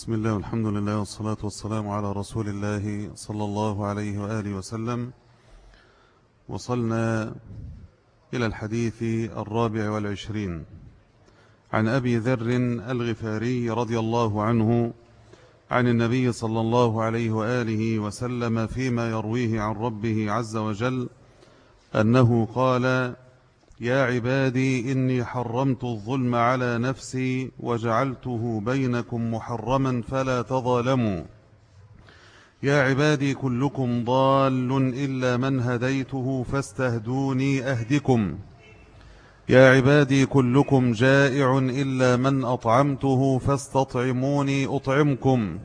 بسم الله والحمد لله والصلاة والسلام على رسول الله صلى الله عليه وآله وسلم. وصلنا إلى الحديث الرابع والعشرين. عن أبي ذر الغفاري رضي الله عنه عن النبي صلى الله عليه وآله وسلم فيما يرويه عن ربه عز وجل أنه قال يا عبادي إني حرمت الظلم على نفسي وجعلته بينكم محرما فلا تظالموا. يا عبادي كلكم ضال إلا من هديته فاستهدوني أهدكم. يا عبادي كلكم جائع إلا من أطعمته فاستطعموني أطعمكم.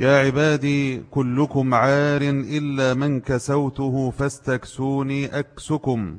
يا عبادي كلكم عار إلا من كسوته فاستكسوني أكسكم.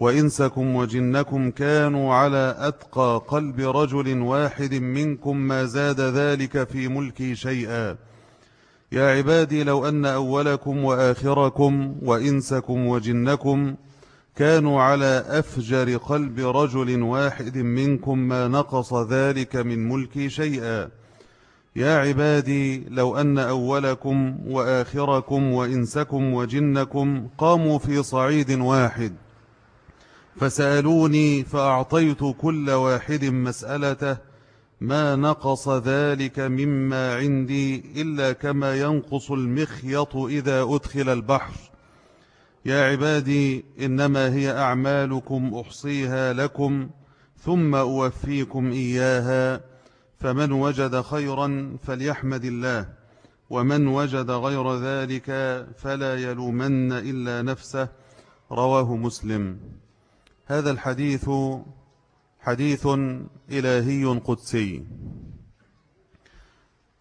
وإنسكم وجنكم كانوا على أتقى قلب رجل واحد منكم ما زاد ذلك في ملكي شيئا. يا عبادي لو أن أولكم وآخركم وإنسكم وجنكم كانوا على أفجر قلب رجل واحد منكم ما نقص ذلك من ملكي شيئا. يا عبادي لو أن أولكم وآخركم وإنسكم وجنكم قاموا في صعيد واحد. فسألوني فأعطيت كل واحد مسألته ما نقص ذلك مما عندي إلا كما ينقص المخيط إذا أدخل البحر. يا عبادي إنما هي أعمالكم أحصيها لكم ثم أوفيكم إياها فمن وجد خيرا فليحمد الله ومن وجد غير ذلك فلا يلومن إلا نفسه رواه مسلم. هذا الحديث حديث إلهي قدسي.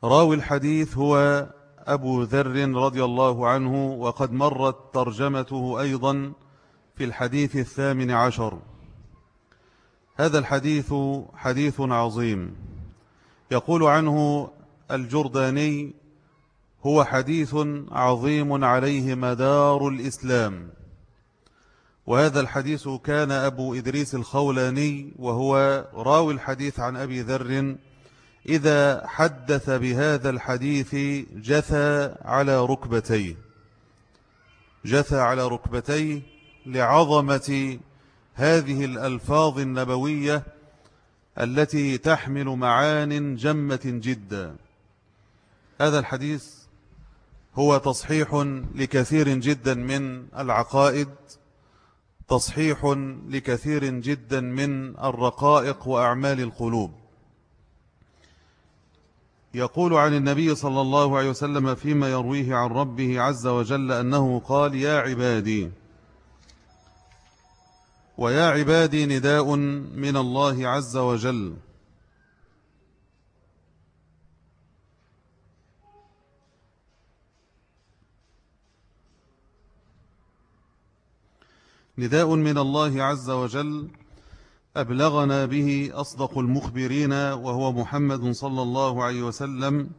راوي الحديث هو أبو ذر رضي الله عنه وقد مرت ترجمته أيضا في الحديث الثامن عشر. هذا الحديث حديث عظيم. يقول عنه الجرداني هو حديث عظيم عليه مدار الإسلام. وهذا الحديث كان أبو إدريس الخولاني وهو راوي الحديث عن أبي ذر إذا حدث بهذا الحديث جثى على ركبتيه. جثى على ركبتيه لعظمة هذه الألفاظ النبوية التي تحمل معان جمة جدا. هذا الحديث هو تصحيح لكثير جدا من العقائد تصحيح لكثير جدا من الرقائق وأعمال القلوب. يقول عن النبي صلى الله عليه وسلم فيما يرويه عن ربه عز وجل أنه قال يا عبادي ويا عبادي نداء من الله عز وجل. نداء من الله عز وجل أبلغنا به أصدق المخبرين وهو محمد صلى الله عليه وسلم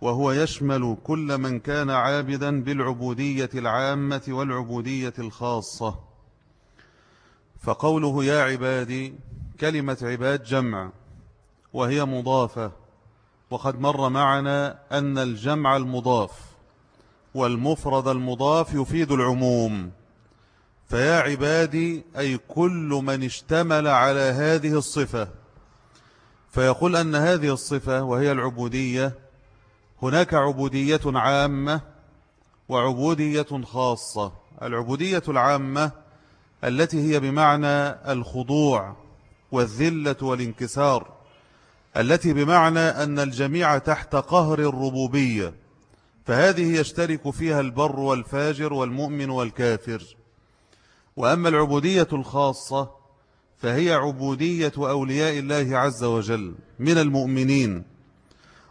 وهو يشمل كل من كان عابدا بالعبودية العامة والعبودية الخاصة. فقوله يا عبادي كلمة عباد جمع وهي مضافة وقد مر معنا أن الجمع المضاف والمفرد المضاف يفيد العموم. فيا عبادي أي كل من اشتمل على هذه الصفة. فيقول أن هذه الصفة وهي العبودية هناك عبودية عامة وعبودية خاصة. العبودية العامة التي هي بمعنى الخضوع والذلة والانكسار التي بمعنى أن الجميع تحت قهر الربوبية. فهذه يشترك فيها البر والفاجر والمؤمن والكافر. وأما العبودية الخاصة فهي عبودية أولياء الله عز وجل من المؤمنين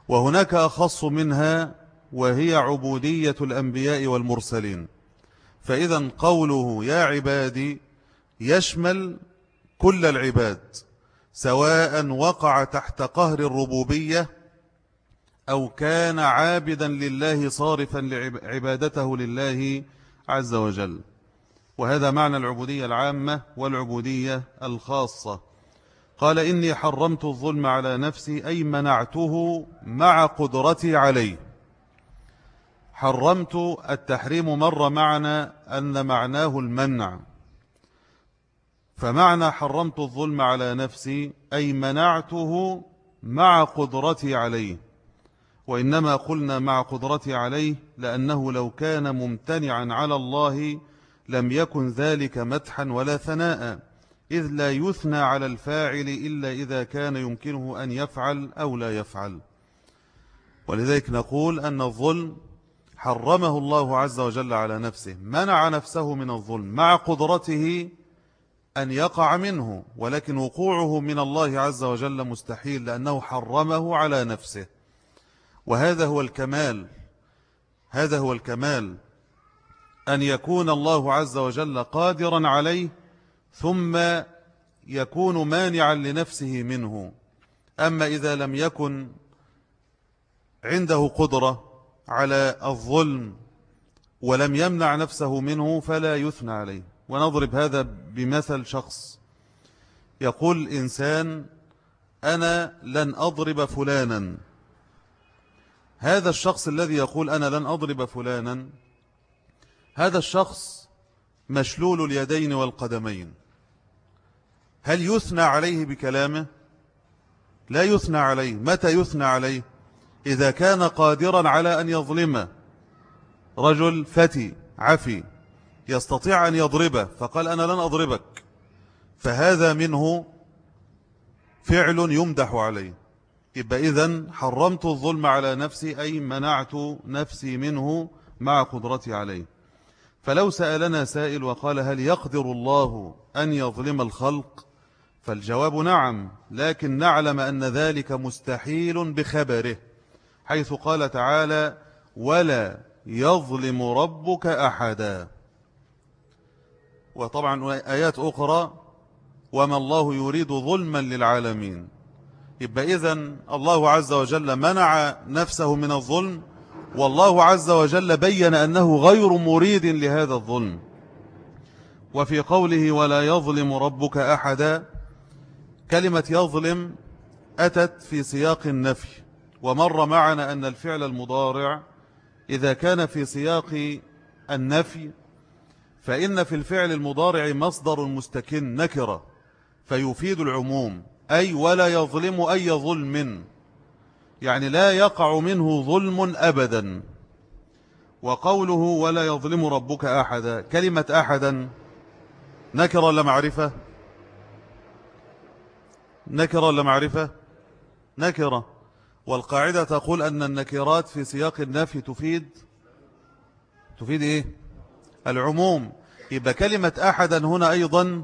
وهناك أخص منها وهي عبودية الأنبياء والمرسلين. فإذا قوله يا عبادي يشمل كل العباد سواء وقع تحت قهر الربوبية أو كان عابدا لله صارفا لعبادته لله عز وجل. وهذا معنى العبودية العامة والعبودية الخاصة. قال إني حرمت الظلم على نفسي أي منعته مع قدرتي عليه. حرمت التحريم مر معنا أن معناه المنع. فمعنى حرمت الظلم على نفسي أي منعته مع قدرتي عليه. وإنما قلنا مع قدرتي عليه لأنه لو كان ممتنعا على الله لم يكن ذلك مدحا ولا ثناء إذ لا يثنى على الفاعل إلا إذا كان يمكنه أن يفعل أو لا يفعل. ولذلك نقول أن الظلم حرمه الله عز وجل على نفسه منع نفسه من الظلم مع قدرته أن يقع منه ولكن وقوعه من الله عز وجل مستحيل لأنه حرمه على نفسه. وهذا هو الكمال هذا هو الكمال أن يكون الله عز وجل قادرا عليه ثم يكون مانعا لنفسه منه. أما إذا لم يكن عنده قدرة على الظلم ولم يمنع نفسه منه فلا يثنى عليه. ونضرب هذا بمثل شخص يقول إنسان أنا لن أضرب فلانا. هذا الشخص الذي يقول أنا لن أضرب فلانا هذا الشخص مشلول اليدين والقدمين. هل يثنى عليه بكلامه؟ لا يثنى عليه. متى يثنى عليه؟ إذا كان قادرا على أن يظلم رجل فتي عفي يستطيع أن يضربه فقال أنا لن أضربك. فهذا منه فعل يمدح عليه. يبقى إذن حرمت الظلم على نفسي أي منعت نفسي منه مع قدرتي عليه. فلو سألنا سائل وقال هل يقدر الله أن يظلم الخلق؟ فالجواب نعم لكن نعلم أن ذلك مستحيل بخبره حيث قال تعالى ولا يظلم ربك أحدا وطبعا آيات أخرى وما الله يريد ظلما للعالمين يبقى إذن الله عز وجل منع نفسه من الظلم والله عز وجل بين أنه غير مريد لهذا الظلم. وفي قوله ولا يظلم ربك أحدا كلمة يظلم أتت في سياق النفي. ومر معنا أن الفعل المضارع إذا كان في سياق النفي فإن في الفعل المضارع مصدر مستكن نكرة فيفيد العموم. أي ولا يظلم أي ظلم. يعني لا يقع منه ظلم أبدا. وقوله ولا يظلم ربك أحدا كلمة أحدا نكرة ولا معرفة نكرة ولا معرفة نكرة والقاعدة تقول أن النكرات في سياق النفي تفيد؟ تفيد إيه؟ العموم. يبقى كلمة أحدا هنا أيضا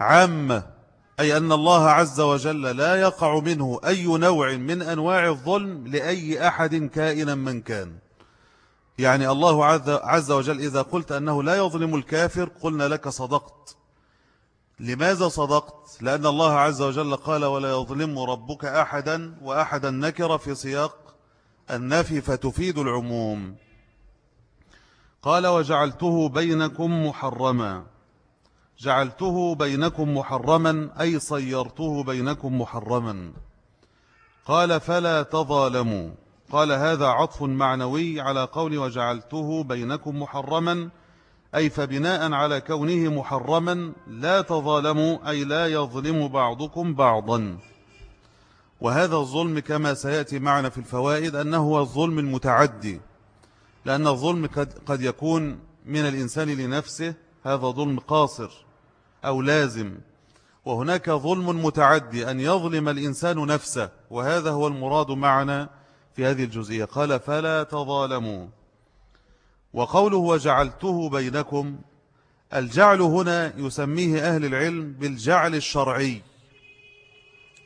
عامة. أي أن الله عز وجل لا يقع منه أي نوع من أنواع الظلم لأي أحد كائنا من كان. يعني الله عز وجل إذا قلت أنه لا يظلم الكافر قلنا لك صدقت. لماذا صدقت؟ لأن الله عز وجل قال ولا يظلم ربك أحدا وأحدا نكر في سياق النفي فتفيد العموم. قال وجعلته بينكم محرما. جعلته بينكم محرما أي صيرته بينكم محرما. قال فلا تظالموا. قال هذا عطف معنوي على قول وجعلته بينكم محرما أي فبناء على كونه محرما لا تظالموا أي لا يظلم بعضكم بعضا. وهذا الظلم كما سيأتي معنا في الفوائد أنه هو الظلم المتعدي لأن الظلم قد, يكون من الإنسان لنفسه هذا ظلم قاصر. أو لازم. وهناك ظلم متعدي أن يظلم الإنسان نفسه وهذا هو المراد معنا في هذه الجزئية. قال فلا تظالموا. وقوله وجعلته بينكم. الجعل هنا يسميه أهل العلم بالجعل الشرعي.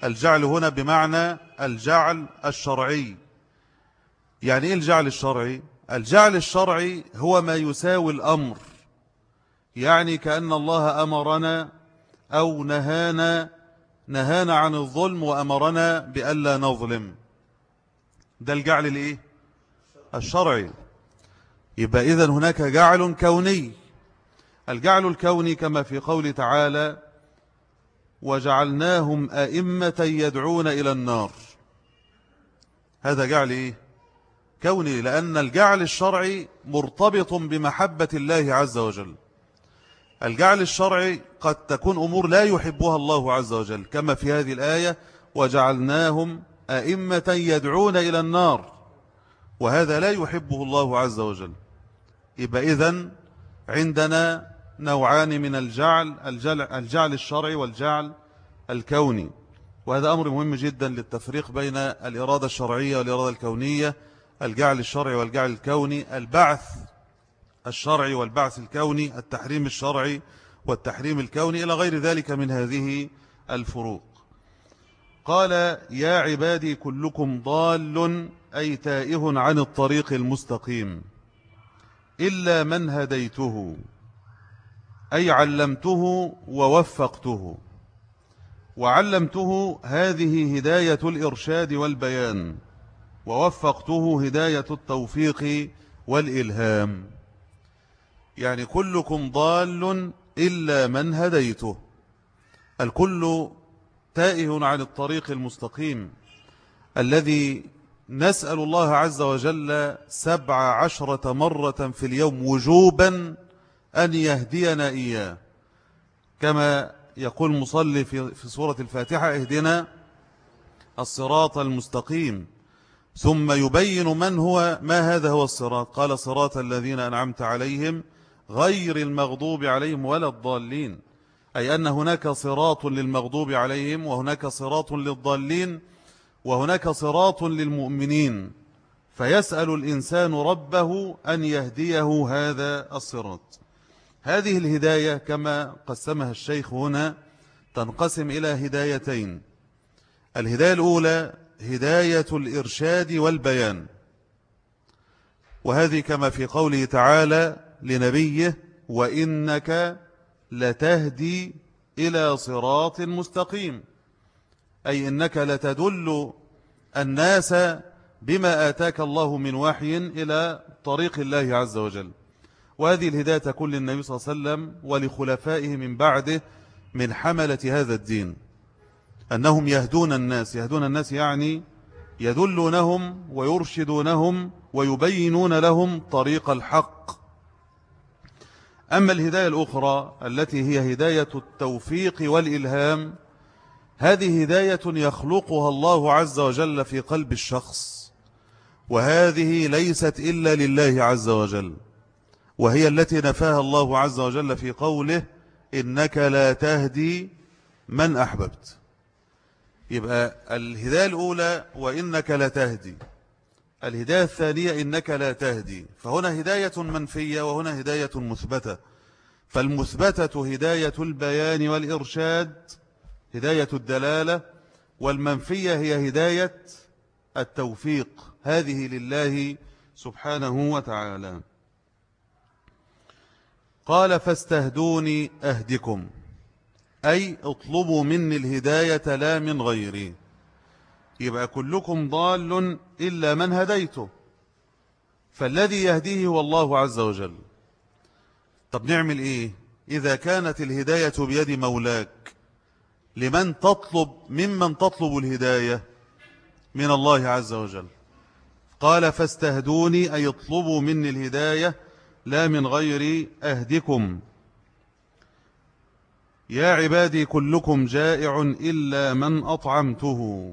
الجعل هنا بمعنى الجعل الشرعي. يعني إيه الجعل الشرعي؟ الجعل الشرعي هو ما يساوي الأمر. يعني كأن الله أمرنا أو نهانا نهانا عن الظلم وأمرنا بألا نظلم. ده الجعل الإيه؟ الشرعي. يبقى إذن هناك جعل كوني. الجعل الكوني كما في قول تعالى وجعلناهم أئمة يدعون إلى النار هذا جعل إيه؟ كوني لأن الجعل الشرعي مرتبط بمحبة الله عز وجل. الجعل الشرعي قد تكون أمور لا يحبها الله عز وجل كما في هذه الآية وجعلناهم أئمة يدعون إلى النار وهذا لا يحبه الله عز وجل. يبقى إذن عندنا نوعان من الجعل الجعل الشرعي والجعل الكوني. وهذا أمر مهم جدا للتفريق بين الإرادة الشرعية والإرادة الكونية الجعل الشرعي والجعل الكوني البعث الشرعي والبعث الكوني التحريم الشرعي والتحريم الكوني إلى غير ذلك من هذه الفروق. قال يا عبادي كلكم ضال أي تائه عن الطريق المستقيم إلا من هديته أي علمته ووفقته. وعلمته هذه هداية الإرشاد والبيان ووفقته هداية التوفيق والإلهام. يعني كلكم ضال إلا من هديته. الكل تائه عن الطريق المستقيم الذي نسأل الله عز وجل سبع عشرة مرة في اليوم وجوبا أن يهدينا إياه. كما يقول مصلي في, سورة الفاتحة اهدنا الصراط المستقيم. ثم يبين من هو ما هذا هو الصراط؟ قال صراط الذين أنعمت عليهم غير المغضوب عليهم ولا الضالين. أي أن هناك صراط للمغضوب عليهم وهناك صراط للضالين وهناك صراط للمؤمنين. فيسأل الإنسان ربه أن يهديه هذا الصراط. هذه الهداية كما قسمها الشيخ هنا تنقسم إلى هدايتين. الهداية الأولى هداية الإرشاد والبيان. وهذه كما في قوله تعالى لنبيه وإنك لتهدي إلى صراط مستقيم. أي إنك لتدل الناس بما آتاك الله من وحي إلى طريق الله عز وجل. وهذه الهداية تكون للنبي صلى الله عليه وسلم ولخلفائه من بعده من حملة هذا الدين. أنهم يهدون الناس يهدون الناس يعني يدلونهم ويرشدونهم ويبينون لهم طريق الحق. أما الهداية الأخرى التي هي هداية التوفيق والإلهام هذه هداية يخلقها الله عز وجل في قلب الشخص وهذه ليست إلا لله عز وجل وهي التي نفاها الله عز وجل في قوله إنك لا تهدي من أحببت. يبقى الهداية الأولى وإنك لا تهدي. الهداية الثانية إنك لا تهدي. فهنا هداية منفية وهنا هداية مثبتة. فالمثبتة هداية البيان والإرشاد هداية الدلالة والمنفية هي هداية التوفيق. هذه لله سبحانه وتعالى. قال فاستهدوني أهدكم. أي اطلبوا مني الهداية لا من غيري. يبقى كلكم ضال إلا من هديته. فالذي يهديه هو الله عز وجل. طب نعمل إيه؟ إذا كانت الهداية بيد مولاك لمن تطلب ممن تطلب الهداية؟ من الله عز وجل. قال فاستهدوني أي اطلبوا مني الهداية لا من غير أهدكم. يا عبادي كلكم جائع إلا من أطعمته.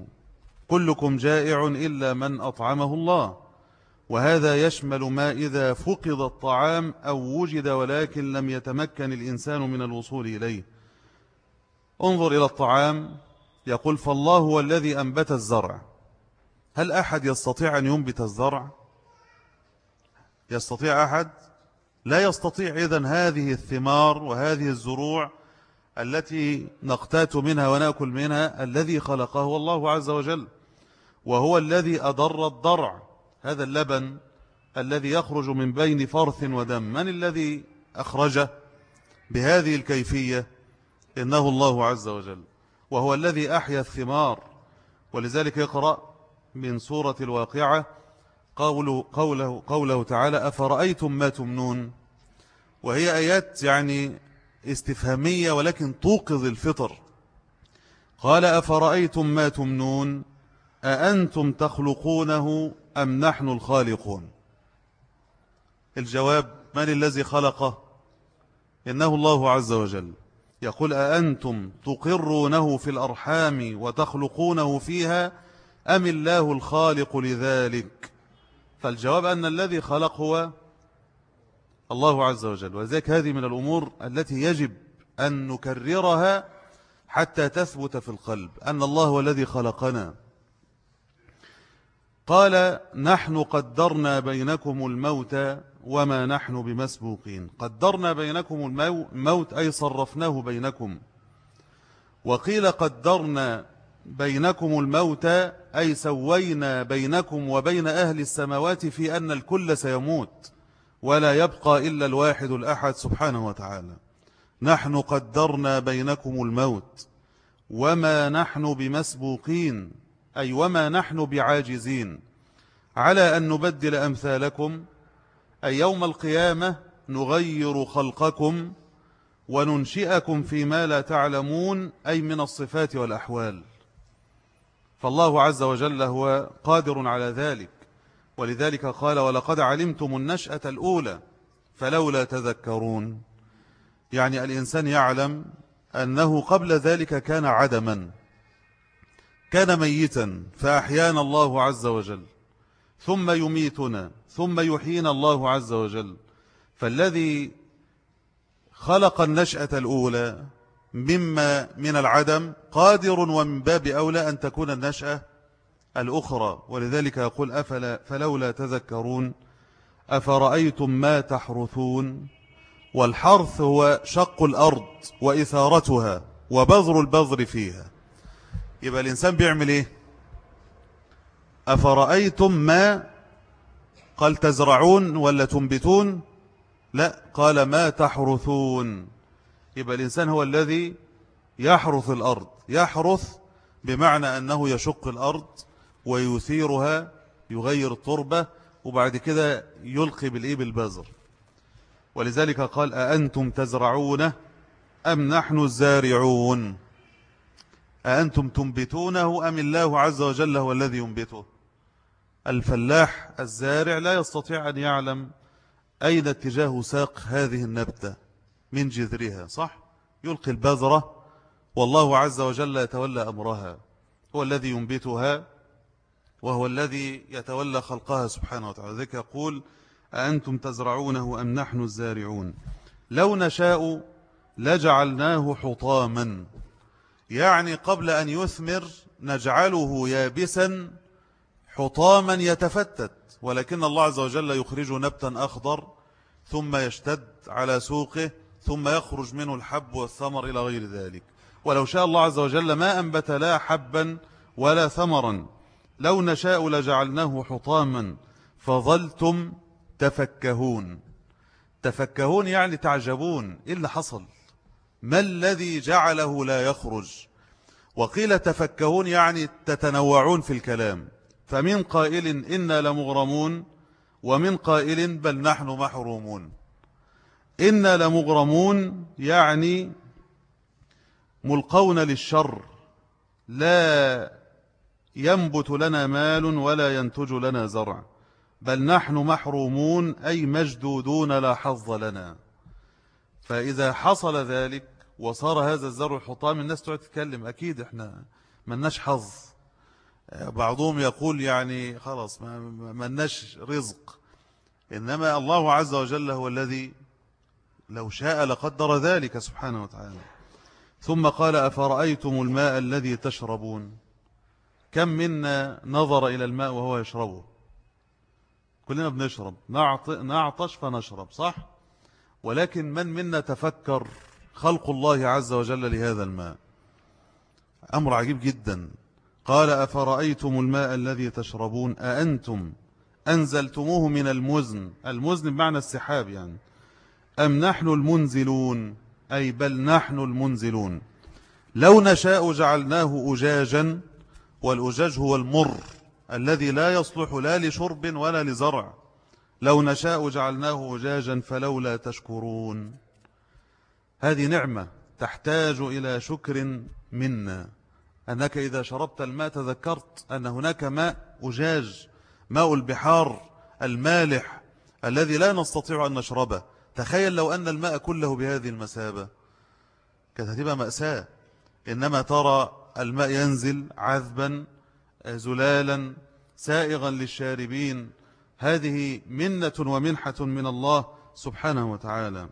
كلكم جائع إلا من أطعمه الله. وهذا يشمل ما إذا فقد الطعام أو وجد ولكن لم يتمكن الإنسان من الوصول إليه. انظر إلى الطعام. يقول فالله هو الذي أنبت الزرع. هل أحد يستطيع أن ينبت الزرع؟ يستطيع أحد؟ لا يستطيع. إذن هذه الثمار وهذه الزروع التي نقتات منها ونأكل منها الذي خلقه الله عز وجل. وهو الذي أضر الضرع هذا اللبن الذي يخرج من بين فرث ودم. من الذي أخرجه بهذه الكيفية؟ إنه الله عز وجل. وهو الذي أحيا الثمار. ولذلك يقرأ من سورة الواقعة قوله, قوله, قوله تعالى أفرأيتم ما تمنون؟ وهي آيات يعني استفهامية ولكن توقظ الفطر. قال أفرأيتم ما تمنون؟ أأنتم تخلقونه أم نحن الخالقون؟ الجواب من الذي خلقه؟ إنه الله عز وجل. يقول أأنتم تقرونه في الأرحام وتخلقونه فيها أم الله الخالق لذلك؟ فالجواب أن الذي خلق هو الله عز وجل. وذلك هذه من الأمور التي يجب أن نكررها حتى تثبت في القلب أن الله هو الذي خلقنا. قال نحن قدرنا بينكم الموت وما نحن بمسبوقين. قدرنا بينكم الموت أي صرفناه بينكم. وقيل قدرنا بينكم الموت أي سوينا بينكم وبين أهل السماوات في أن الكل سيموت ولا يبقى إلا الواحد الأحد سبحانه وتعالى. نحن قدرنا بينكم الموت وما نحن بمسبوقين. أي وما نحن بعاجزين. على أن نبدل أمثالكم أي يوم القيامة نغير خلقكم وننشئكم فيما لا تعلمون أي من الصفات والأحوال. فالله عز وجل هو قادر على ذلك. ولذلك قال ولقد علمتم النشأة الأولى فلولا تذكرون. يعني الإنسان يعلم أنه قبل ذلك كان عدما. كان ميتا فأحيانا الله عز وجل. ثم يميتنا ثم يحيينا الله عز وجل. فالذي خلق النشأة الأولى مما من العدم قادر ومن باب أولى أن تكون النشأة الأخرى. ولذلك يقول أفلا فلولا تذكرون أفرأيتم ما تحرثون؟ والحرث هو شق الأرض وإثارتها وبذر البذر فيها. يبقى الإنسان بيعمل إيه؟ أفرأيتم ما قال تزرعون ولا تنبتون؟ لا قال ما تحرثون. يبقى الإنسان هو الذي يحرث الأرض. يحرث بمعنى أنه يشق الأرض ويثيرها يغير التربة وبعد كده يلقي بالإيه؟ بالبذر. ولذلك قال أأنتم تزرعونه أم نحن الزارعون؟ أأنتم تنبتونه أم الله عز وجل هو الذي ينبته؟ الفلاح الزارع لا يستطيع أن يعلم أين اتجاه ساق هذه النبتة من جذرها صح؟ يلقي البذرة والله عز وجل يتولى أمرها. هو الذي ينبتها وهو الذي يتولى خلقها سبحانه وتعالى. ذلك يقول أأنتم تزرعونه أم نحن الزارعون؟ لو نشاء لجعلناه حطاما. يعني قبل أن يثمر نجعله يابسا حطاما يتفتت ولكن الله عز وجل يخرج نبتا أخضر ثم يشتد على سوقه ثم يخرج منه الحب والثمر إلى غير ذلك. ولو شاء الله عز وجل ما أنبت لا حبا ولا ثمرا لو نشاء لجعلناه حطاما فظلتم تفكهون. تفكهون يعني تعجبون إيه اللي حصل؟ ما الذي جعله لا يخرج؟ وقيل تفكهون يعني تتنوعون في الكلام. فمن قائل إنا لمغرمون ومن قائل بل نحن محرومون. إنا لمغرمون يعني ملقون للشر لا ينبت لنا مال ولا ينتج لنا زرع بل نحن محرومون أي مجدودون لا حظ لنا. فإذا حصل ذلك وصار هذا الزرع حطام الناس تعد تتكلم. أكيد إحنا مناش حظ. بعضهم يقول يعني خلاص ما مناش رزق. إنما الله عز وجل هو الذي لو شاء لقدر ذلك سبحانه وتعالى. ثم قال أفرأيتم الماء الذي تشربون؟ كم منا نظر إلى الماء وهو يشربه؟ كلنا بنشرب. نعطش فنشرب صح؟ ولكن من منا تفكر خلق الله عز وجل لهذا الماء؟ أمر عجيب جدا. قال أفرأيتم الماء الذي تشربون؟ أأنتم أنزلتموه من المزن؟ المزن بمعنى السحاب يعني. أم نحن المنزلون؟ أي بل نحن المنزلون. لو نشاء جعلناه أجاجا والأجاج هو المر الذي لا يصلح لا لشرب ولا لزرع. لو نشاء جعلناه أجاجا فلولا تشكرون. هذه نعمة تحتاج إلى شكر منا. أنك إذا شربت الماء تذكرت أن هناك ماء أجاج ماء البحار المالح الذي لا نستطيع أن نشربه. تخيل لو أن الماء كله بهذه المسابة. كانت مأساة. إنما ترى الماء ينزل عذبا زلالا سائغا للشاربين. هذه منة ومنحة من الله سبحانه وتعالى.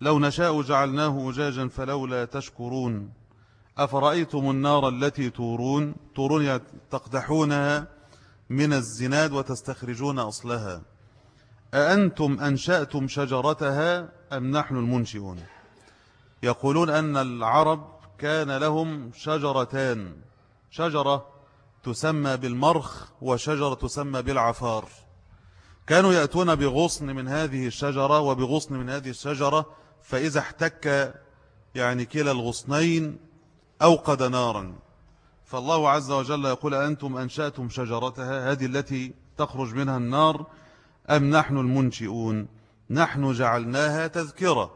لو نشاء جعلناه أجاجا فلولا تشكرون. أفرأيتم النار التي تورون؟ تورون تقدحونها من الزناد وتستخرجون أصلها. أأنتم أنشأتم شجرتها أم نحن المنشئون؟ يقولون أن العرب كان لهم شجرتان. شجرة تسمى بالمرخ وشجرة تسمى بالعفار. كانوا يأتون بغصن من هذه الشجرة وبغصن من هذه الشجرة فإذا احتك يعني كلا الغصنين أوقد نارا. فالله عز وجل يقول أنتم أنشأتم شجرتها هذه التي تخرج منها النار أم نحن المنشئون؟ نحن جعلناها تذكرة.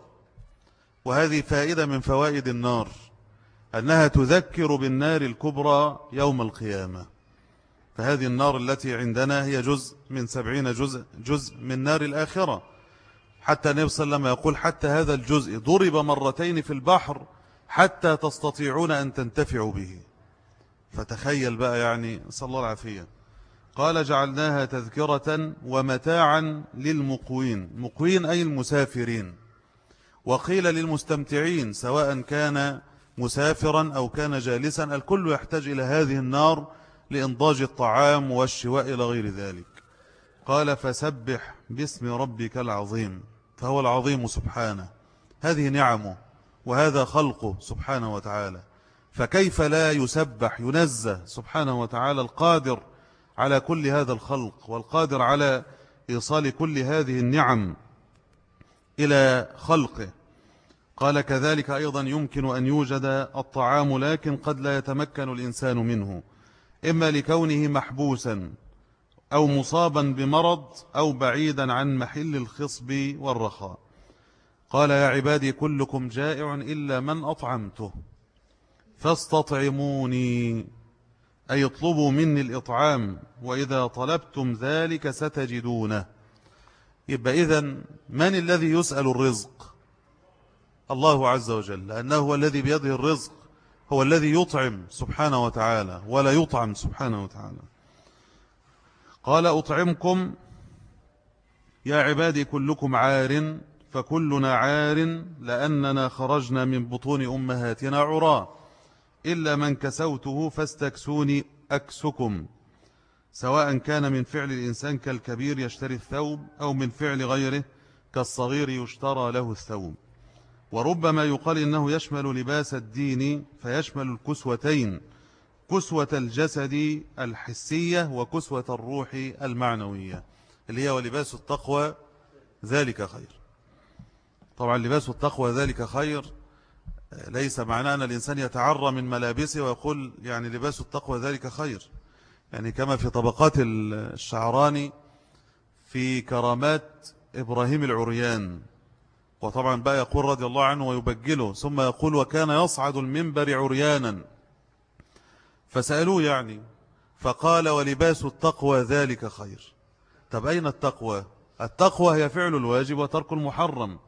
وهذه فائدة من فوائد النار. أنها تذكر بالنار الكبرى يوم القيامة. فهذه النار التي عندنا هي جزء من سبعين جزء, جزء من نار الآخرة. حتى النبي صلى الله عليه وسلم يقول حتى هذا الجزء ضرب مرتين في البحر حتى تستطيعون أن تنتفعوا به. فتخيل بقى يعني صلى الله العافية. قال جعلناها تذكرة ومتاعا للمقوين. مقوين أي المسافرين. وقيل للمستمتعين سواء كان مسافرا أو كان جالسا الكل يحتاج إلى هذه النار لإنضاج الطعام والشواء إلى غير ذلك. قال فسبح باسم ربك العظيم. فهو العظيم سبحانه. هذه نعمه وهذا خلقه سبحانه وتعالى. فكيف لا يسبح ينزه سبحانه وتعالى القادر على كل هذا الخلق والقادر على إيصال كل هذه النعم إلى خلقه؟ قال كذلك أيضا يمكن أن يوجد الطعام لكن قد لا يتمكن الإنسان منه إما لكونه محبوسا أو مصابا بمرض أو بعيدا عن محل الخصب والرخاء. قال يا عبادي كلكم جائع إلا من أطعمته فاستطعموني أي اطلبوا مني الإطعام وإذا طلبتم ذلك ستجدونه. يبقى إذن من الذي يسأل الرزق؟ الله عز وجل لأنه هو الذي بيده الرزق هو الذي يطعم سبحانه وتعالى ولا يطعم سبحانه وتعالى. قال أطعمكم يا عبادي كلكم عار فكلنا عار لأننا خرجنا من بطون أمهاتنا عراه إلا من كسوته فاستكسوني أكسكم. سواء كان من فعل الإنسان كالكبير يشتري الثوب أو من فعل غيره كالصغير يشترى له الثوب. وربما يقال إنه يشمل لباس الدين فيشمل الكسوتين كسوة الجسد الحسية وكسوة الروح المعنوية اللي هي ولباس التقوى ذلك خير. طبعا لباس التقوى ذلك خير ليس معناه أن الإنسان يتعرى من ملابسه ويقول يعني لباس التقوى ذلك خير. يعني كما في طبقات الشعراني في كرامات إبراهيم العريان وطبعا بقى يقول رضي الله عنه ويبجله ثم يقول وكان يصعد المنبر عريانا. فسألوه يعني فقال ولباس التقوى ذلك خير. طب أين التقوى؟ التقوى هي فعل الواجب وترك المحرم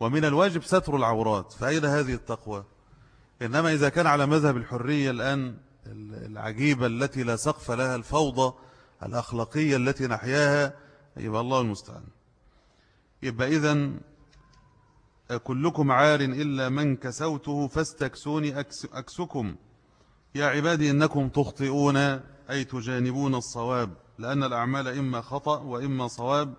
ومن الواجب ستر العورات. فأين هذه التقوى؟ إنما إذا كان على مذهب الحرية الآن العجيبة التي لا سقف لها الفوضى الأخلاقية التي نحياها يبقى الله المستعان. يبقى إذن كلكم عار إلا من كسوته فاستكسوني أكسكم. يا عبادي إنكم تخطئون أي تجانبون الصواب لأن الأعمال إما خطأ وإما صواب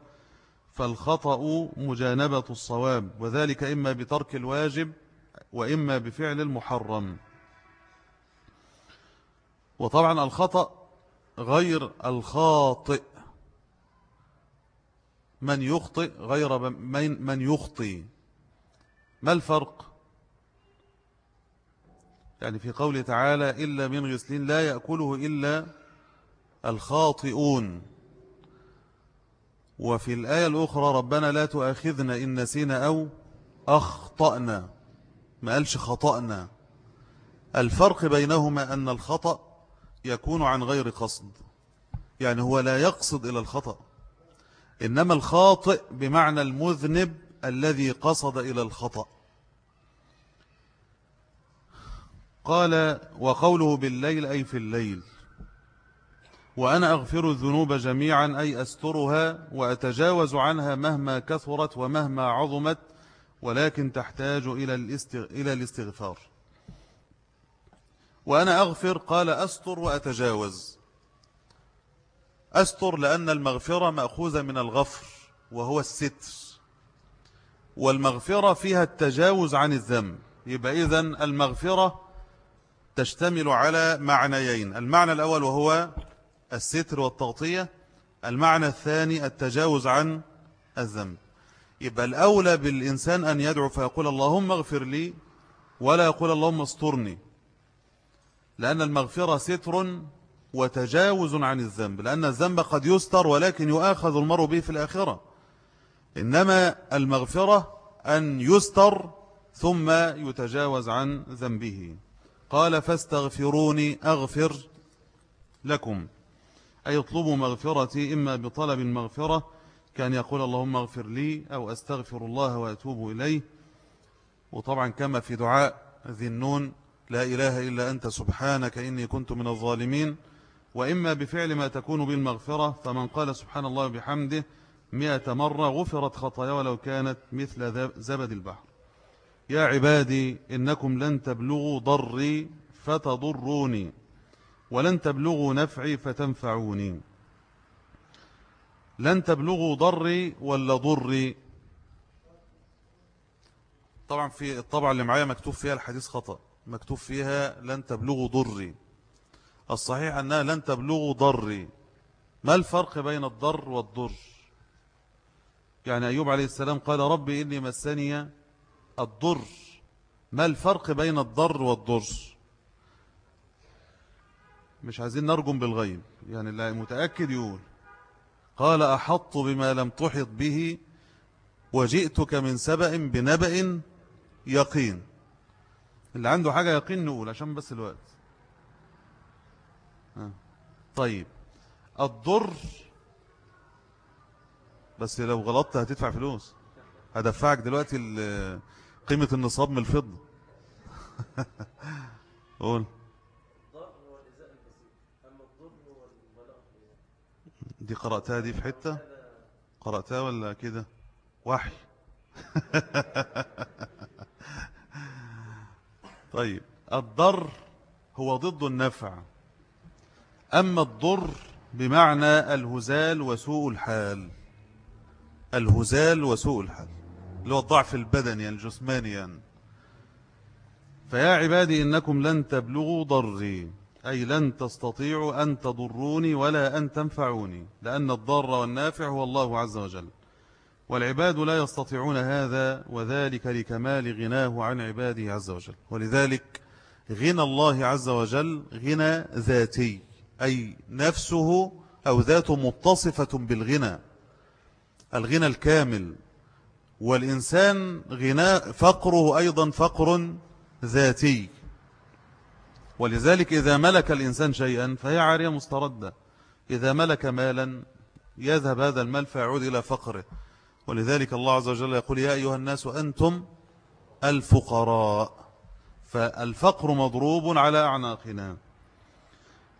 فالخطأ مجانبة الصواب وذلك إما بترك الواجب وإما بفعل المحرم. وطبعا الخطأ غير الخاطئ. من يخطئ غير من, من يخطي ما الفرق؟ يعني في قوله تعالى إلا من غسلين لا يأكله إلا الخاطئون. وفي الآية الأخرى ربنا لا تؤاخذنا إن نسينا أو أخطأنا. ما قالش خطأنا. الفرق بينهما أن الخطأ يكون عن غير قصد. يعني هو لا يقصد إلى الخطأ. إنما الخاطئ بمعنى المذنب الذي قصد إلى الخطأ. قال وقوله بالليل أي في الليل. وأنا أغفر الذنوب جميعا أي أسترها وأتجاوز عنها مهما كثرت ومهما عظمت ولكن تحتاج إلى الاستغفار. وأنا أغفر قال أستر وأتجاوز. أستر لأن المغفرة مأخوذة من الغفر وهو الستر. والمغفرة فيها التجاوز عن الذنب. يبقى إذن المغفرة تشتمل على معنيين. المعنى الأول وهو الستر والتغطية. المعنى الثاني التجاوز عن الذنب. يبقى الأولى بالإنسان أن يدعو فيقول اللهم اغفر لي ولا يقول اللهم استرني. لأن المغفرة ستر وتجاوز عن الذنب. لأن الذنب قد يستر ولكن يؤاخذ المرء به في الآخرة. إنما المغفرة أن يستر ثم يتجاوز عن ذنبه. قال فاستغفروني أغفر لكم. أي اطلبوا مغفرتي إما بطلب المغفرة كان يقول اللهم اغفر لي أو أستغفر الله وأتوب إليه. وطبعا كما في دعاء ذي النون لا إله إلا أنت سبحانك إني كنت من الظالمين. وإما بفعل ما تكون بالمغفرة فمن قال سبحان الله بحمده مئة مرة غفرت خطايا ولو كانت مثل زبد البحر. يا عبادي إنكم لن تبلغوا ضري فتضروني ولن تبلغوا نفعي فتنفعوني. لن تبلغوا ضري ولا ضري. طبعا في الطبعة اللي معايا مكتوب فيها الحديث خطأ. مكتوب فيها لن تبلغوا ضري. الصحيح أنها لن تبلغوا ضري. ما الفرق بين الضر والضر؟ يعني أيوب عليه السلام قال ربي إني مسني الضر. ما الفرق بين الضر والضر؟ مش عايزين نرجم بالغيب. يعني اللي متأكد يقول قال أحط بما لم تحط به وجئتك من سبأ بنبأ يقين. اللي عنده حاجة يقين نقول عشان بس الوقت. طيب. الضر بس لو غلطت هتدفع فلوس. هدفعك دلوقتي قيمة النصاب من الفضة. قول. دي قرأتها دي في حتة؟ قرأتها ولا كده؟ وحي. طيب الضر هو ضد النفع. أما الضر بمعنى الهزال وسوء الحال. الهزال وسوء الحال اللي هو الضعف البدني الجسماني يعني. فيا عبادي إنكم لن تبلغوا ضري أي لن تستطيعوا أن تضروني ولا أن تنفعوني لأن الضر والنافع هو الله عز وجل. والعباد لا يستطيعون هذا وذلك لكمال غناه عن عباده عز وجل. ولذلك غنى الله عز وجل غنى ذاتي أي نفسه أو ذاته متصفة بالغنى. الغنى الكامل والإنسان غناء فقره أيضا فقر ذاتي. ولذلك إذا ملك الإنسان شيئا فهي عارية مستردة. إذا ملك مالا يذهب هذا المال فيعود إلى فقره. ولذلك الله عز وجل يقول يا أيها الناس أنتم الفقراء. فالفقر مضروب على أعناقنا.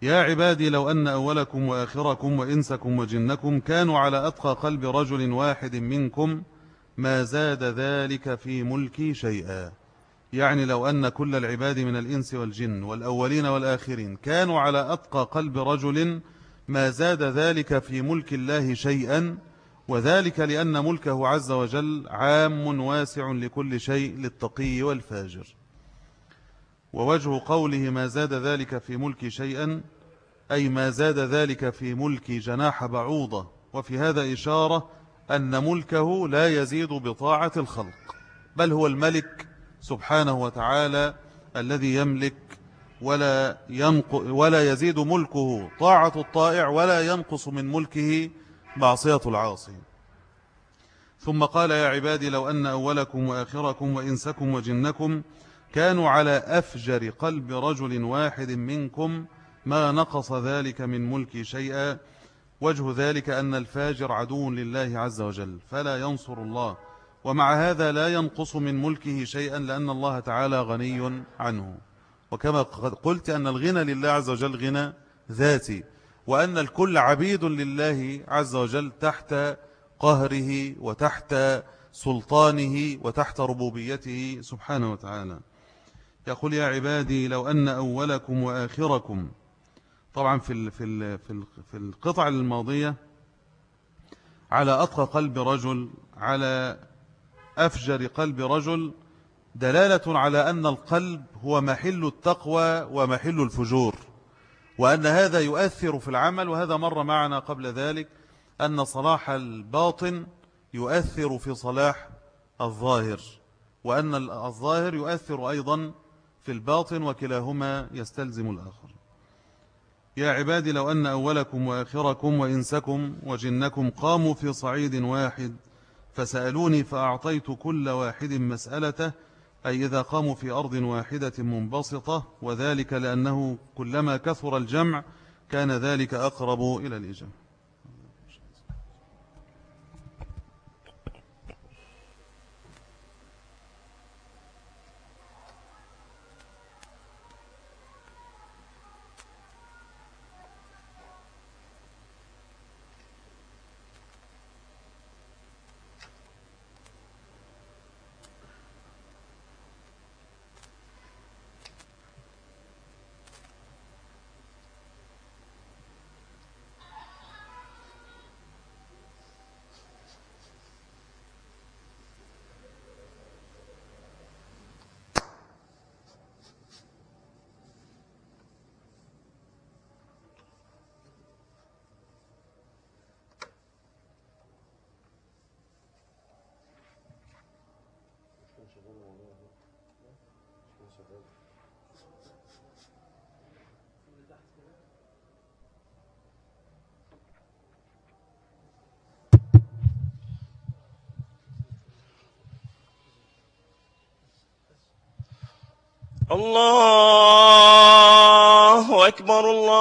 يا عبادي لو أن أولكم وآخركم وإنسكم وجنكم كانوا على أتقى قلب رجل واحد منكم ما زاد ذلك في ملكي شيئا. يعني لو أن كل العباد من الإنس والجن والأولين والآخرين كانوا على أتقى قلب رجل ما زاد ذلك في ملك الله شيئا. وذلك لأن ملكه عز وجل عام واسع لكل شيء للتقي والفاجر. ووجه قوله ما زاد ذلك في ملك شيئا أي ما زاد ذلك في ملك جناح بعوضة. وفي هذا إشارة أن ملكه لا يزيد بطاعة الخلق بل هو الملك سبحانه وتعالى الذي يملك ولا, ينق ولا يزيد ملكه طاعة الطائع ولا ينقص من ملكه معصية العاصي. ثم قال يا عبادي لو أن أولكم وآخركم وإنسكم وجنكم كانوا على أفجر قلب رجل واحد منكم ما نقص ذلك من ملكي شيئا. وجه ذلك أن الفاجر عدو لله عز وجل فلا ينصر الله. ومع هذا لا ينقص من ملكه شيئا لأن الله تعالى غني عنه. وكما قلت أن الغنى لله عز وجل غنى ذاتي وأن الكل عبيد لله عز وجل تحت قهره وتحت سلطانه وتحت ربوبيته سبحانه وتعالى. يقول يا عبادي لو أن أولكم وآخركم. طبعا في في في القطع الماضية على أطقى قلب رجل على أفجر قلب رجل دلالة على أن القلب هو محل التقوى ومحل الفجور وأن هذا يؤثر في العمل وهذا مر معنا قبل ذلك أن صلاح الباطن يؤثر في صلاح الظاهر وأن الظاهر يؤثر أيضا في الباطن وكلاهما يستلزم الآخر. يا عبادي لو أن أولكم وآخركم وإنسكم وجنكم قاموا في صعيد واحد فسألوني فأعطيت كل واحد مسألته أي إذا قاموا في أرض واحدة منبسطة وذلك لأنه كلما كثر الجمع كان ذلك أقرب إلى الإجابة الله أكبر الله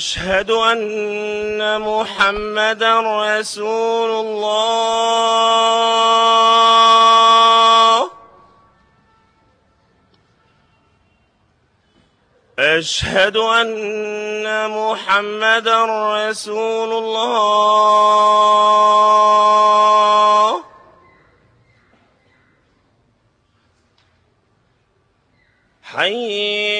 أشهد أن محمدا رسول الله. أشهد أن محمد رسول الله. حي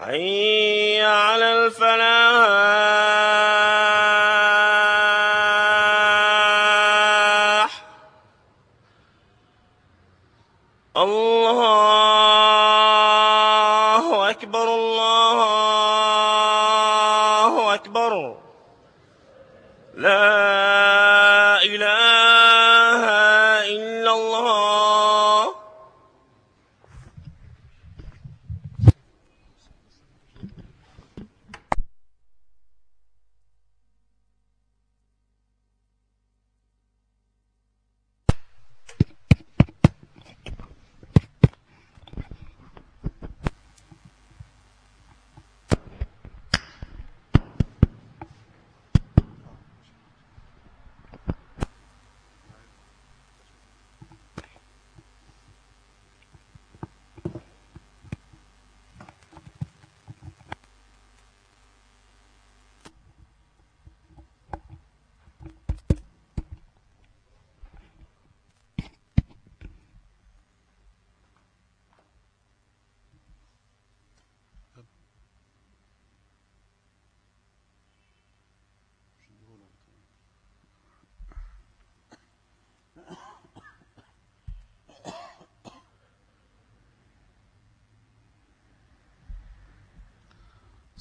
حي على الفلاح الله أكبر الله أكبر لا إله إلا الله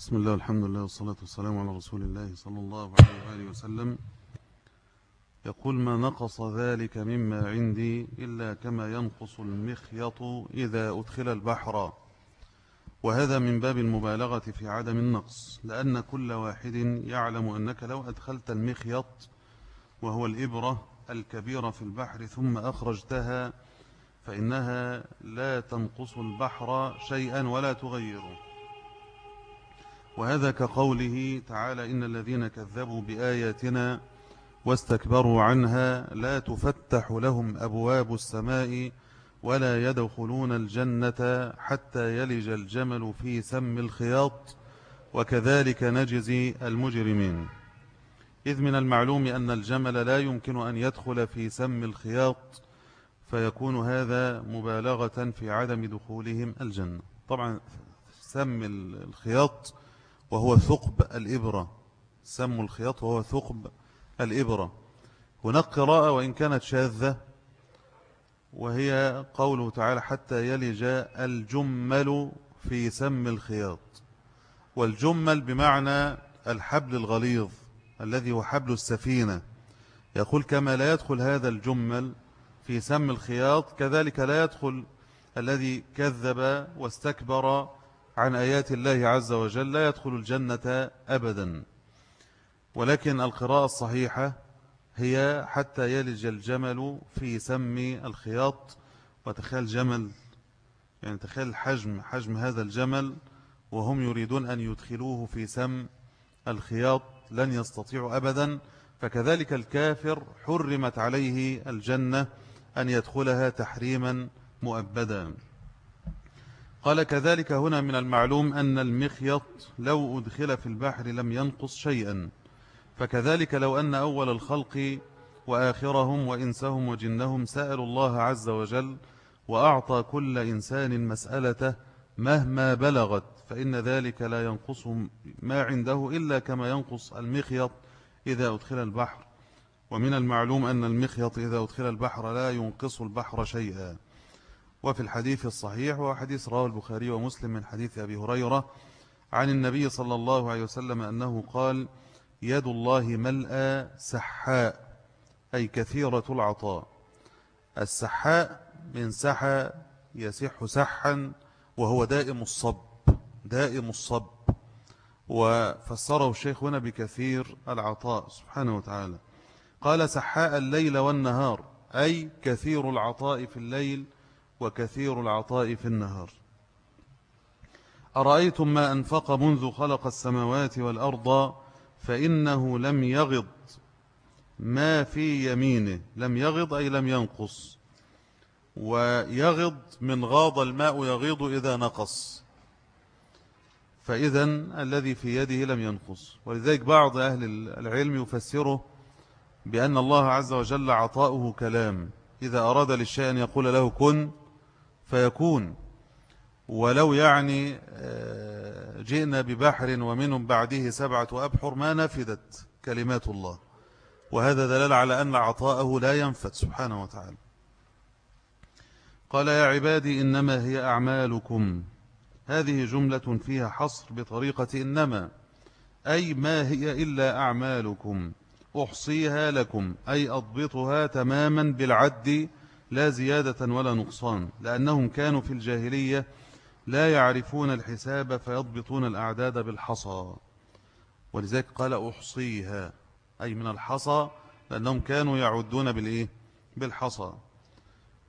بسم الله الحمد لله والصلاة والسلام على رسول الله صلى الله عليه وآله وسلم. يقول ما نقص ذلك مما عندي إلا كما ينقص المخيط إذا أدخل البحر. وهذا من باب المبالغة في عدم النقص لأن كل واحد يعلم أنك لو أدخلت المخيط وهو الإبرة الكبيرة في البحر ثم أخرجتها فإنها لا تنقص البحر شيئا ولا تغيره. وهذا كقوله تعالى إن الذين كذبوا بآياتنا واستكبروا عنها لا تفتح لهم أبواب السماء ولا يدخلون الجنة حتى يلج الجمل في سم الخياط وكذلك نجزي المجرمين. إذ من المعلوم أن الجمل لا يمكن أن يدخل في سم الخياط فيكون هذا مبالغة في عدم دخولهم الجنة. طبعا سم الخياط وهو ثقب الإبرة. سموا الخياط وهو ثقب الإبرة. هناك قراءة وإن كانت شاذة وهي قوله تعالى حتى يلج الجمل في سم الخياط. والجمل بمعنى الحبل الغليظ الذي هو حبل السفينة. يقول كما لا يدخل هذا الجمل في سم الخياط كذلك لا يدخل الذي كذب واستكبر عن آيات الله عز وجل لا يدخل الجنة أبدا. ولكن القراءة الصحيحة هي حتى يلج الجمل في سم الخياط. وتخيل جمل يعني تخيل الحجم حجم هذا الجمل وهم يريدون أن يدخلوه في سم الخياط لن يستطيعوا أبدا. فكذلك الكافر حرمت عليه الجنة أن يدخلها تحريما مؤبدا. قال كذلك هنا من المعلوم أن المخيط لو أدخل في البحر لم ينقص شيئا. فكذلك لو أن أول الخلق وآخرهم وإنسهم وجنهم سألوا الله عز وجل وأعطى كل إنسان مسألته مهما بلغت فإن ذلك لا ينقص ما عنده إلا كما ينقص المخيط إذا أدخل البحر. ومن المعلوم أن المخيط إذا أدخل البحر لا ينقص البحر شيئا. وفي الحديث الصحيح وحديث رواه البخاري ومسلم من حديث أبي هريرة عن النبي صلى الله عليه وسلم أنه قال يد الله ملأ سحاء أي كثيرة العطاء. السحاء من سحى يسح سحا وهو دائم الصب دائم الصب. وفسره الشيخ هنا بكثير العطاء سبحانه وتعالى. قال سحاء الليل والنهار أي كثير العطاء في الليل وكثير العطاء في النهار. أرأيتم ما أنفق منذ خلق السماوات والأرض فإنه لم يغض؟ ما في يمينه لم يغض أي لم ينقص. ويغض من غاض الماء يغيض إذا نقص. فإذا الذي في يده لم ينقص. ولذلك بعض أهل العلم يفسره بأن الله عز وجل عطاؤه كلام. إذا أراد للشيء أن يقول له كن فيكون. ولو يعني آه، جئنا ببحر ومنهم بعده سبعة أبحر ما نفدت كلمات الله. وهذا دلال على أن عطاءه لا ينفد سبحانه وتعالى. قال يا عبادي إنما هي أعمالكم. هذه جملة فيها حصر بطريقة إنما أي ما هي إلا أعمالكم أحصيها لكم أي أضبطها تماما بالعد لا زيادة ولا نقصان لأنهم كانوا في الجاهلية لا يعرفون الحساب فيضبطون الأعداد بالحصى. ولذلك قال أحصيها أي من الحصى لأنهم كانوا يعدون بالإيه؟ بالحصى.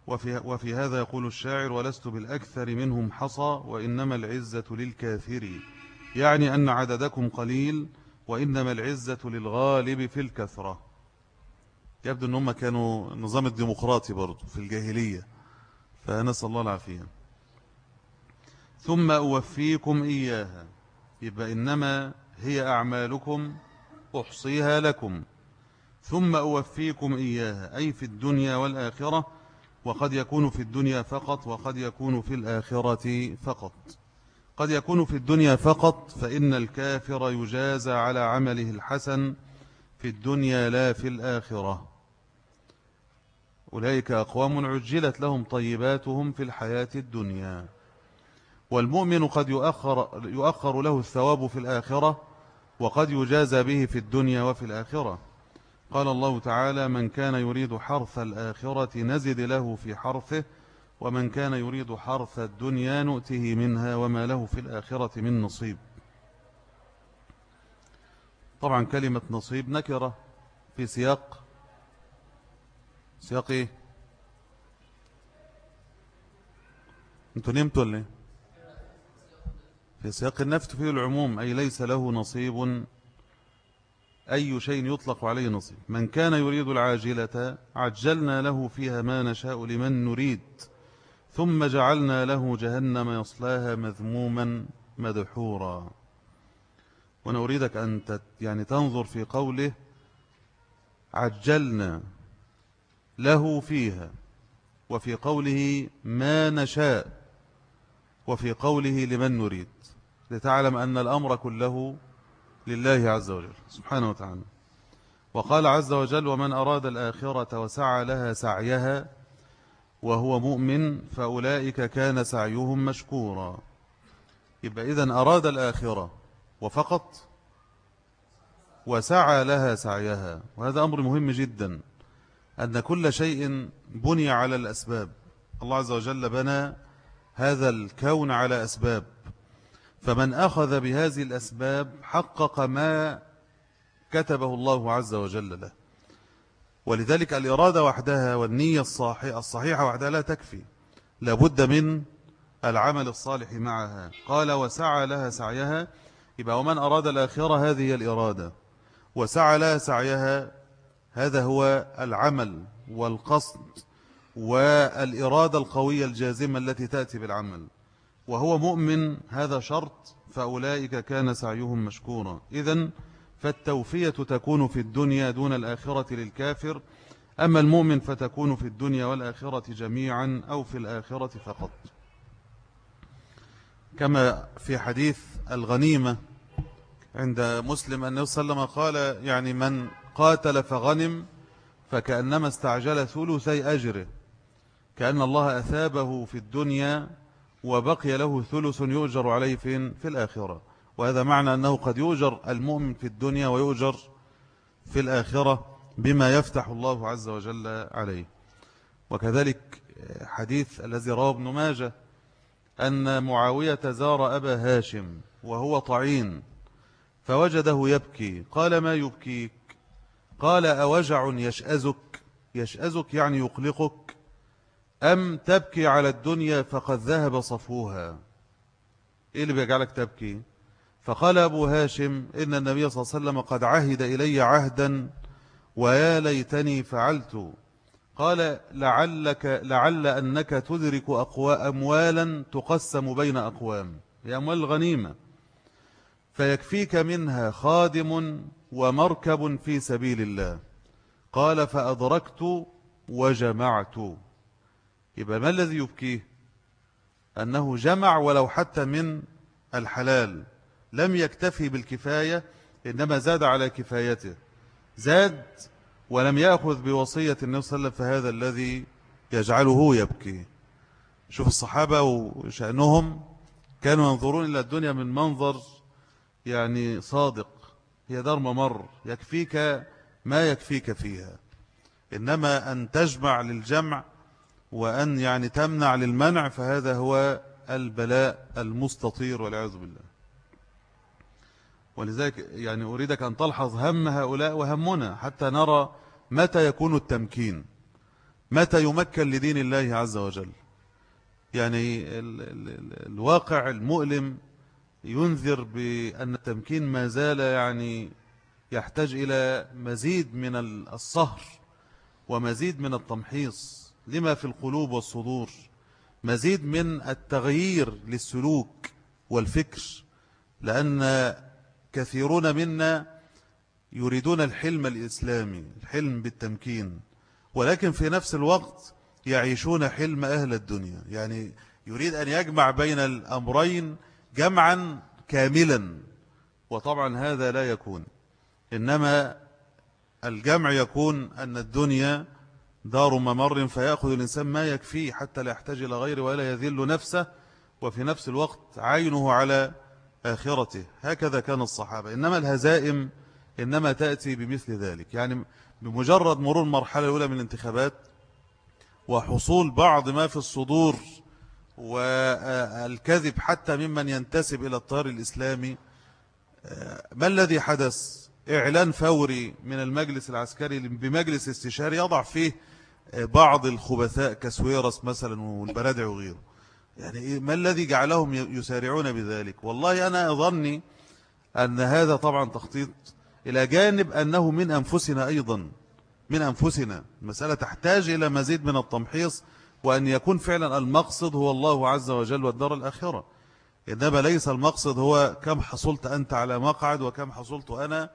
وفي, وفي هذا يقول الشاعر ولست بالأكثر منهم حصى وإنما العزة للكافر. يعني أن عددكم قليل وإنما العزة للغالب في الكثرة. يبدو أنهم كانوا النظام الديمقراطي برضو في الجاهلية فنسأل الله العافية. ثم أوفيكم إياها يبقى إنما هي أعمالكم أحصيها لكم. ثم أوفيكم إياها أي في الدنيا والآخرة وقد يكون في الدنيا فقط وقد يكون في الآخرة فقط. قد يكون في الدنيا فقط فإن الكافر يجازى على عمله الحسن في الدنيا لا في الآخرة. أولئك أقوام عجلت لهم طيباتهم في الحياة الدنيا. والمؤمن قد يؤخر, يؤخر له الثواب في الآخرة وقد يجازى به في الدنيا وفي الآخرة. قال الله تعالى من كان يريد حرث الآخرة نزد له في حرثه ومن كان يريد حرث الدنيا نؤته منها وما له في الآخرة من نصيب. طبعا كلمة نصيب نكرة في سياق سياق إيه أنتوا نمتوا ولا في سياق النفت فيه العموم أي ليس له نصيب أي شيء يطلق عليه نصيب. من كان يريد العاجلة عجلنا له فيها ما نشاء لمن نريد. ثم جعلنا له جهنم يصلاها مذموما مدحورا. وأنا أريدك أن يعني تنظر في قوله عجلنا. له فيها وفي قوله ما نشاء وفي قوله لمن نريد لتعلم أن الأمر كله لله عز وجل سبحانه وتعالى. وقال عز وجل ومن أراد الآخرة وسعى لها سعيها وهو مؤمن فأولئك كان سعيهم مشكورا. يبقى إذن أراد الآخرة وفقط وسعى لها سعيها وهذا أمر مهم جدا. أن كل شيء بني على الأسباب. الله عز وجل بنى هذا الكون على أسباب. فمن أخذ بهذه الأسباب حقق ما كتبه الله عز وجل له. ولذلك الإرادة وحدها والنية الصحيحة وحدها لا تكفي. لابد من العمل الصالح معها. قال وسعى لها سعيها. يبقى ومن أراد الآخرة هذه الإرادة. وسعى لها سعيها هذا هو العمل والقصد والإرادة القوية الجازمة التي تأتي بالعمل. وهو مؤمن هذا شرط فأولئك كان سعيهم مشكورا. إذن فالتوفية تكون في الدنيا دون الآخرة للكافر. أما المؤمن فتكون في الدنيا والآخرة جميعا أو في الآخرة فقط. كما في حديث الغنيمة عند مسلم أنه صلى الله عليه وسلم قال يعني من قاتل فغنم فكأنما استعجل ثلثي أجره كأن الله أثابه في الدنيا وبقي له ثلث يؤجر عليه فين في الآخرة. وهذا معنى أنه قد يؤجر المؤمن في الدنيا ويؤجر في الآخرة بما يفتح الله عز وجل عليه. وكذلك حديث الذي رواه ابن ماجه أن معاوية زار أبا هاشم وهو طعين فوجده يبكي. قال ما يبكيك؟ قال أوجع يشأزك يشأزك يعني يقلقك أم تبكي على الدنيا فقد ذهب صفوها. إيه اللي بيجعلك تبكي؟ فقال أبو هاشم إن النبي صلى الله عليه وسلم قد عهد إلي عهدا ويا ليتني فعلت. قال لعلك لعل أنك تدرك أقوى أموالا تقسم بين أقوام. هي أموال الغنيمة فيكفيك منها خادم ومركب في سبيل الله. قال فأدركت وجمعت. يبقى ما الذي يبكيه؟ أنه جمع ولو حتى من الحلال. لم يكتفي بالكفاية إنما زاد على كفايته. زاد ولم يأخذ بوصية النبي صلى الله عليه وسلم فهذا الذي يجعله يبكي. شوف الصحابة وشأنهم كانوا ينظرون إلى الدنيا من منظر يعني صادق. هي دار ممر يكفيك ما يكفيك فيها. إنما أن تجمع للجمع وأن يعني تمنع للمنع فهذا هو البلاء المستطير والعياذ بالله. ولذلك يعني أريدك أن تلحظ هم هؤلاء وهمنا حتى نرى متى يكون التمكين متى يمكن لدين الله عز وجل. يعني ال ال الواقع المؤلم ينذر بأن التمكين ما زال يعني يحتاج إلى مزيد من الصهر ومزيد من التمحيص. لما في القلوب والصدور؟ مزيد من التغيير للسلوك والفكر. لأن كثيرون منا يريدون الحلم الإسلامي الحلم بالتمكين. ولكن في نفس الوقت يعيشون حلم أهل الدنيا. يعني يريد أن يجمع بين الأمرين جمعا كاملا وطبعا هذا لا يكون. إنما الجمع يكون أن الدنيا دار ممر فيأخذ الإنسان ما يكفيه حتى لا يحتاج إلى غيره ولا يذل نفسه وفي نفس الوقت عينه على آخرته. هكذا كان الصحابة. إنما الهزائم إنما تأتي بمثل ذلك. يعني بمجرد مرور المرحلة الأولى من الانتخابات وحصول بعض ما في الصدور والكذب حتى ممن ينتسب إلى الطار الإسلامي. ما الذي حدث؟ إعلان فوري من المجلس العسكري بمجلس استشاري يضع فيه بعض الخبثاء كسويرس مثلا والبرادع وغيره. يعني ما الذي جعلهم يسارعون بذلك؟ والله أنا أظني أن هذا طبعا تخطيط إلى جانب أنه من أنفسنا أيضا من أنفسنا. المسألة تحتاج إلى مزيد من التمحيص وأن يكون فعلا المقصد هو الله عز وجل والدار الآخرة. إنما ليس المقصد هو كم حصلت أنت على مقعد وكم حصلت أنا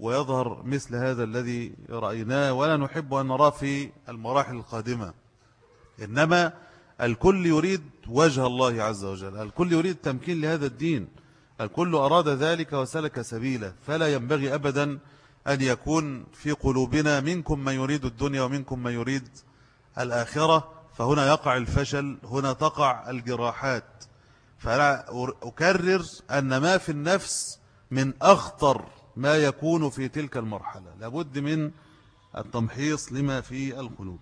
ويظهر مثل هذا الذي رأيناه. ولا نحب أن نراه في المراحل القادمة. إنما الكل يريد وجه الله عز وجل. الكل يريد تمكين لهذا الدين. الكل أراد ذلك وسلك سبيله. فلا ينبغي أبدا أن يكون في قلوبنا منكم من يريد الدنيا ومنكم من يريد الآخرة. فهنا يقع الفشل هنا تقع الجراحات. فأنا أكرر أن ما في النفس من أخطر ما يكون في تلك المرحلة. لابد من التمحيص لما في القلوب.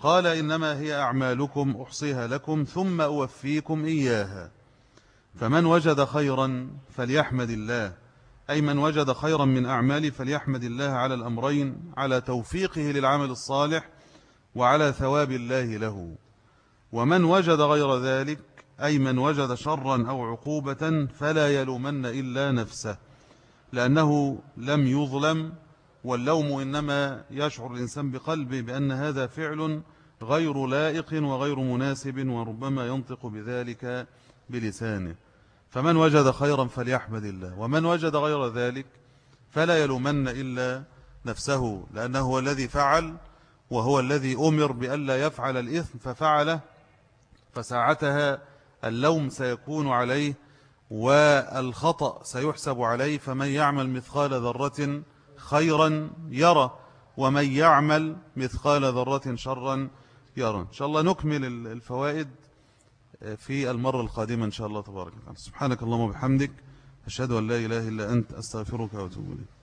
قال إنما هي أعمالكم أحصيها لكم ثم أوفيكم إياها. فمن وجد خيرا فليحمد الله. أي من وجد خيرا من أعماله فليحمد الله على الأمرين على توفيقه للعمل الصالح وعلى ثواب الله له. ومن وجد غير ذلك أي من وجد شرا أو عقوبة فلا يلومن إلا نفسه لأنه لم يظلم واللوم إنما يشعر الإنسان بقلبه بأن هذا فعل غير لائق وغير مناسب وربما ينطق بذلك بلسانه. فمن وجد خيرا فليحمد الله ومن وجد غير ذلك فلا يلومن إلا نفسه لأنه هو الذي فعل وهو الذي أمر بألا يفعل الإثم ففعله فساعتها اللوم سيكون عليه والخطأ سيحسب عليه فمن يعمل مثقال ذرة خيرا يرى ومن يعمل مثقال ذرة شرا يرى إن شاء الله نكمل الفوائد في المرة القادمة إن شاء الله تبارك وتعالى. سبحانك اللهم وبحمدك أشهد أن لا إله إلا أنت أستغفرك وأتوب إليك.